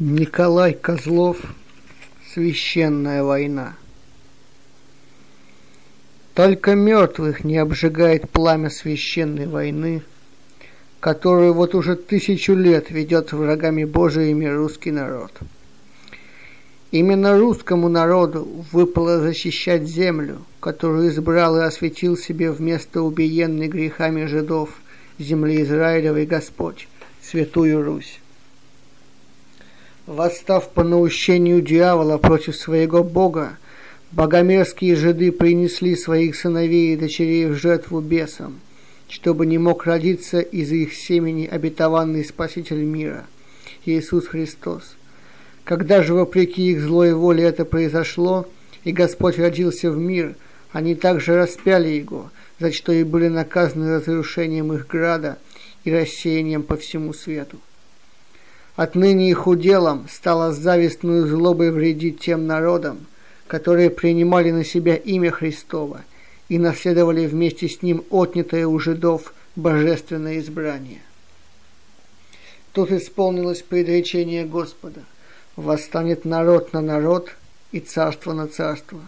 Николай Козлов «Священная война». Только мертвых не обжигает пламя священной войны, которую вот уже тысячу лет ведет врагами Божиими русский народ. Именно русскому народу выпало защищать землю, которую избрал и осветил себе вместо убиенной грехами жидов земли Израилевой Господь, Святую Русь восстав по наущению дьявола против своего Бога, богомерзкие жиды принесли своих сыновей и дочерей в жертву бесам, чтобы не мог родиться из их семени обетованный Спаситель мира, Иисус Христос. Когда же вопреки их злой воле это произошло, и Господь родился в мир, они также распяли Его, за что и были наказаны разрушением их града и рассеянием по всему свету. Отныне их уделом стало завистную злобой вредить тем народам, которые принимали на себя имя Христова и наследовали вместе с ним отнятое у жидов божественное избрание. Тут исполнилось предречение Господа. Восстанет народ на народ и царство на царство.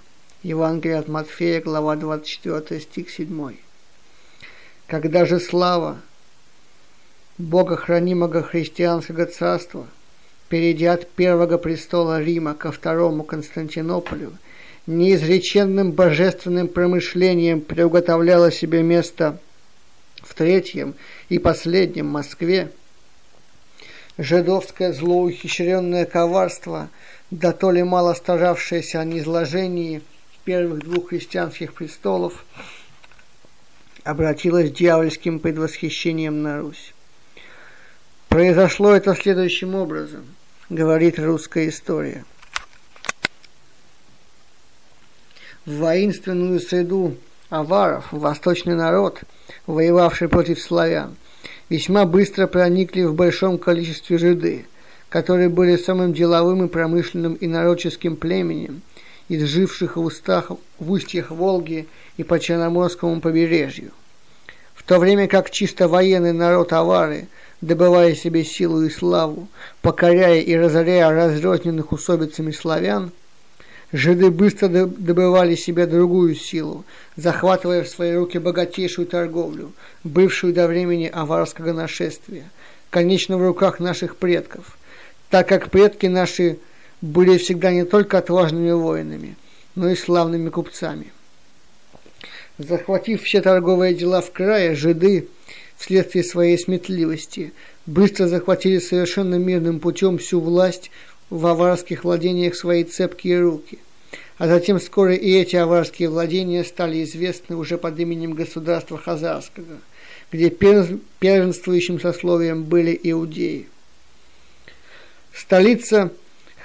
Евангелие от Матфея, глава 24, стих 7. Когда же слава, Бога хранимого христианского царства, перейдя от первого престола Рима ко второму Константинополю, неизреченным божественным промышлением приуготовляла себе место в третьем и последнем Москве, жидовское злоухищренное коварство, да то ли мало старавшееся о низложении первых двух христианских престолов, обратилось дьявольским предвосхищением на Русь. Произошло это следующим образом, говорит русская история. В воинственную среду аваров восточный народ, воевавший против славян, весьма быстро проникли в большом количестве жиды, которые были самым деловым и промышленным и народческим племенем из живших в устах в устьях Волги и по Черноморскому побережью. В то время как чисто военный народ авары – добывая себе силу и славу, покоряя и разоряя разрозненных усобицами славян, жиды быстро добывали себе другую силу, захватывая в свои руки богатейшую торговлю, бывшую до времени аварского нашествия, конечно, в руках наших предков, так как предки наши были всегда не только отважными воинами, но и славными купцами. Захватив все торговые дела в крае, жиды вследствие своей сметливости, быстро захватили совершенно мирным путем всю власть в аварских владениях свои цепкие руки. А затем вскоре и эти аварские владения стали известны уже под именем государства Хазарского, где первенствующим сословием были иудеи. Столица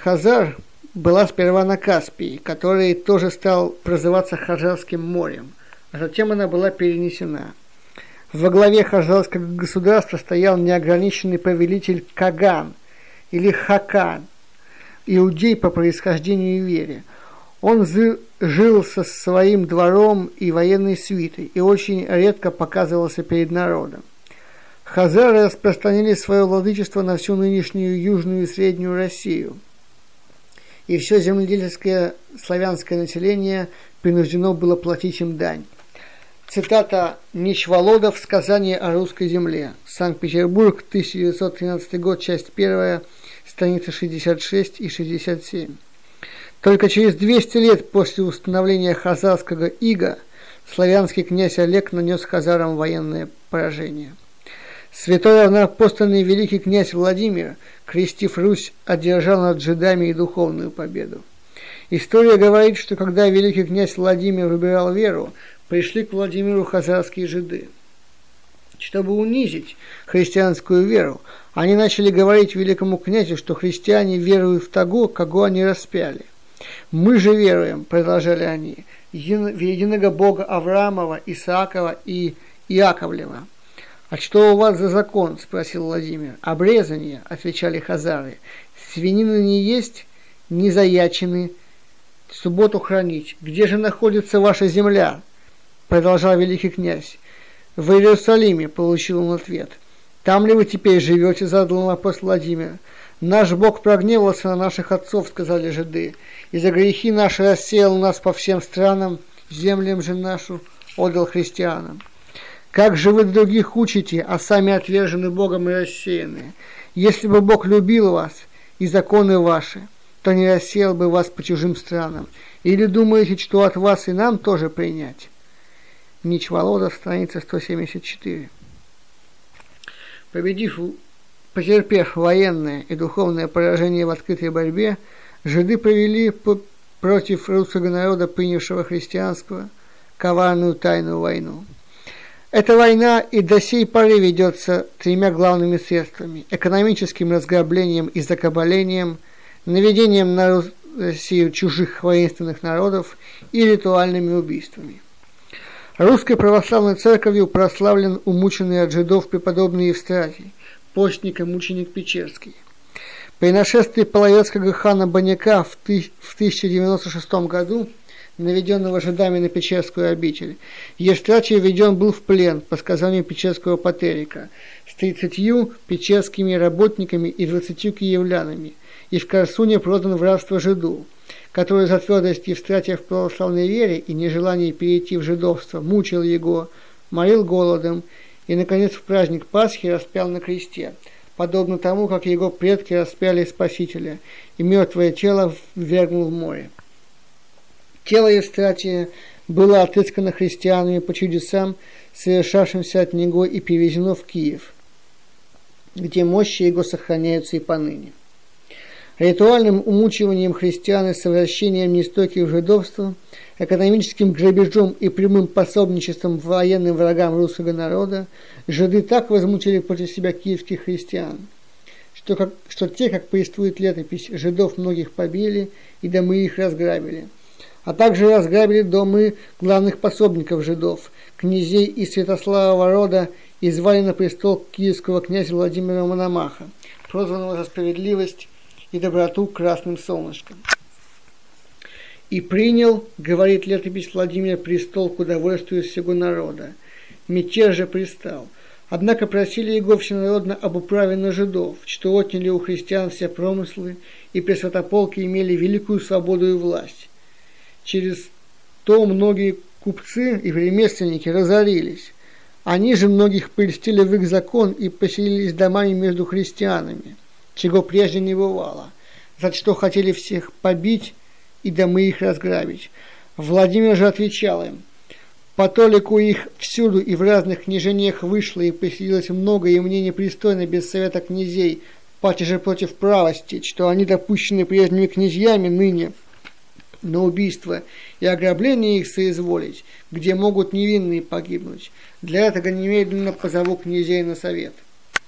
Хазар была сперва на Каспии, который тоже стал прозываться Хазарским морем, а затем она была перенесена – во главе хазарского государства стоял неограниченный повелитель Каган или Хакан, иудей по происхождению и вере. Он жил со своим двором и военной свитой и очень редко показывался перед народом. Хазары распространили свое владычество на всю нынешнюю Южную и Среднюю Россию. И все земледельческое славянское население принуждено было платить им дань. Цитата Ничволода в сказании о русской земле. Санкт-Петербург, 1913 год, часть 1, страницы 66 и 67. Только через 200 лет после установления хазарского ига славянский князь Олег нанес хазарам военное поражение. Святой равноапостольный великий князь Владимир, крестив Русь, одержал над жидами и духовную победу. История говорит, что когда великий князь Владимир выбирал веру, пришли к Владимиру хазарские жиды. Чтобы унизить христианскую веру, они начали говорить великому князю, что христиане веруют в того, кого они распяли. «Мы же веруем», – продолжали они, – «в единого Бога Авраамова, Исаакова и Иаковлева». «А что у вас за закон?» – спросил Владимир. «Обрезание», – отвечали хазары. «Свинины не есть, не заячены, субботу хранить. Где же находится ваша земля?» Продолжал великий князь. В Иерусалиме получил он ответ. Там ли вы теперь живете, задал вопрос Владимир. Наш Бог прогневался на наших отцов, сказали жиды, и за грехи наши рассеял нас по всем странам, землям же нашу отдал христианам. Как же вы других учите, а сами отвержены Богом и рассеяны? Если бы Бог любил вас и законы ваши, то не рассеял бы вас по чужим странам. Или думаете, что от вас и нам тоже принять? Нич Волода, страница 174. Победив, потерпев военное и духовное поражение в открытой борьбе, жиды провели по против русского народа, принявшего христианство, коварную тайную войну. Эта война и до сей поры ведется тремя главными средствами – экономическим разграблением и закабалением, наведением на Россию чужих воинственных народов и ритуальными убийствами. Русской православной церковью прославлен умученный от жидов преподобный Евстратий, постник и мученик Печерский. При нашествии половецкого хана Баняка в 1096 году – наведенного жидами на Печерскую обитель. Евстратий введен был в плен, по сказанию Печерского патерика, с тридцатью печерскими работниками и двадцатью киевлянами, и в Корсуне продан в рабство жиду, который за твердость Евстратия в православной вере и нежелание перейти в жидовство мучил его, морил голодом и, наконец, в праздник Пасхи распял на кресте, подобно тому, как его предки распяли Спасителя, и мертвое тело ввергнул в море. Тело Евстратия было отыскано христианами по чудесам, совершавшимся от него и перевезено в Киев, где мощи его сохраняются и поныне. Ритуальным умучиванием христиан и совращением нестойких жидовства, экономическим грабежом и прямым пособничеством военным врагам русского народа жиды так возмутили против себя киевских христиан, что, как, что те, как повествует летопись, жидов многих побили и домы их разграбили – а также разграбили домы главных пособников жидов, князей из Святославова рода и звали на престол киевского князя Владимира Мономаха, прозванного за справедливость и доброту красным солнышком. И принял, говорит летопись Владимир, престол к удовольствию всего народа. Мятеж же пристал. Однако просили его всенародно об управе на жидов, что отняли у христиан все промыслы, и при святополке имели великую свободу и власть Через то многие купцы и ремесленники разорились. Они же многих прельстили в их закон и поселились домами между христианами, чего прежде не бывало, за что хотели всех побить и домы их разграбить. Владимир же отвечал им, по толику их всюду и в разных княжениях вышло и поселилось много, и мне непристойно без совета князей, пати же против правости, что они допущены прежними князьями ныне – на убийство и ограбление их соизволить, где могут невинные погибнуть. Для этого немедленно позову князей на совет.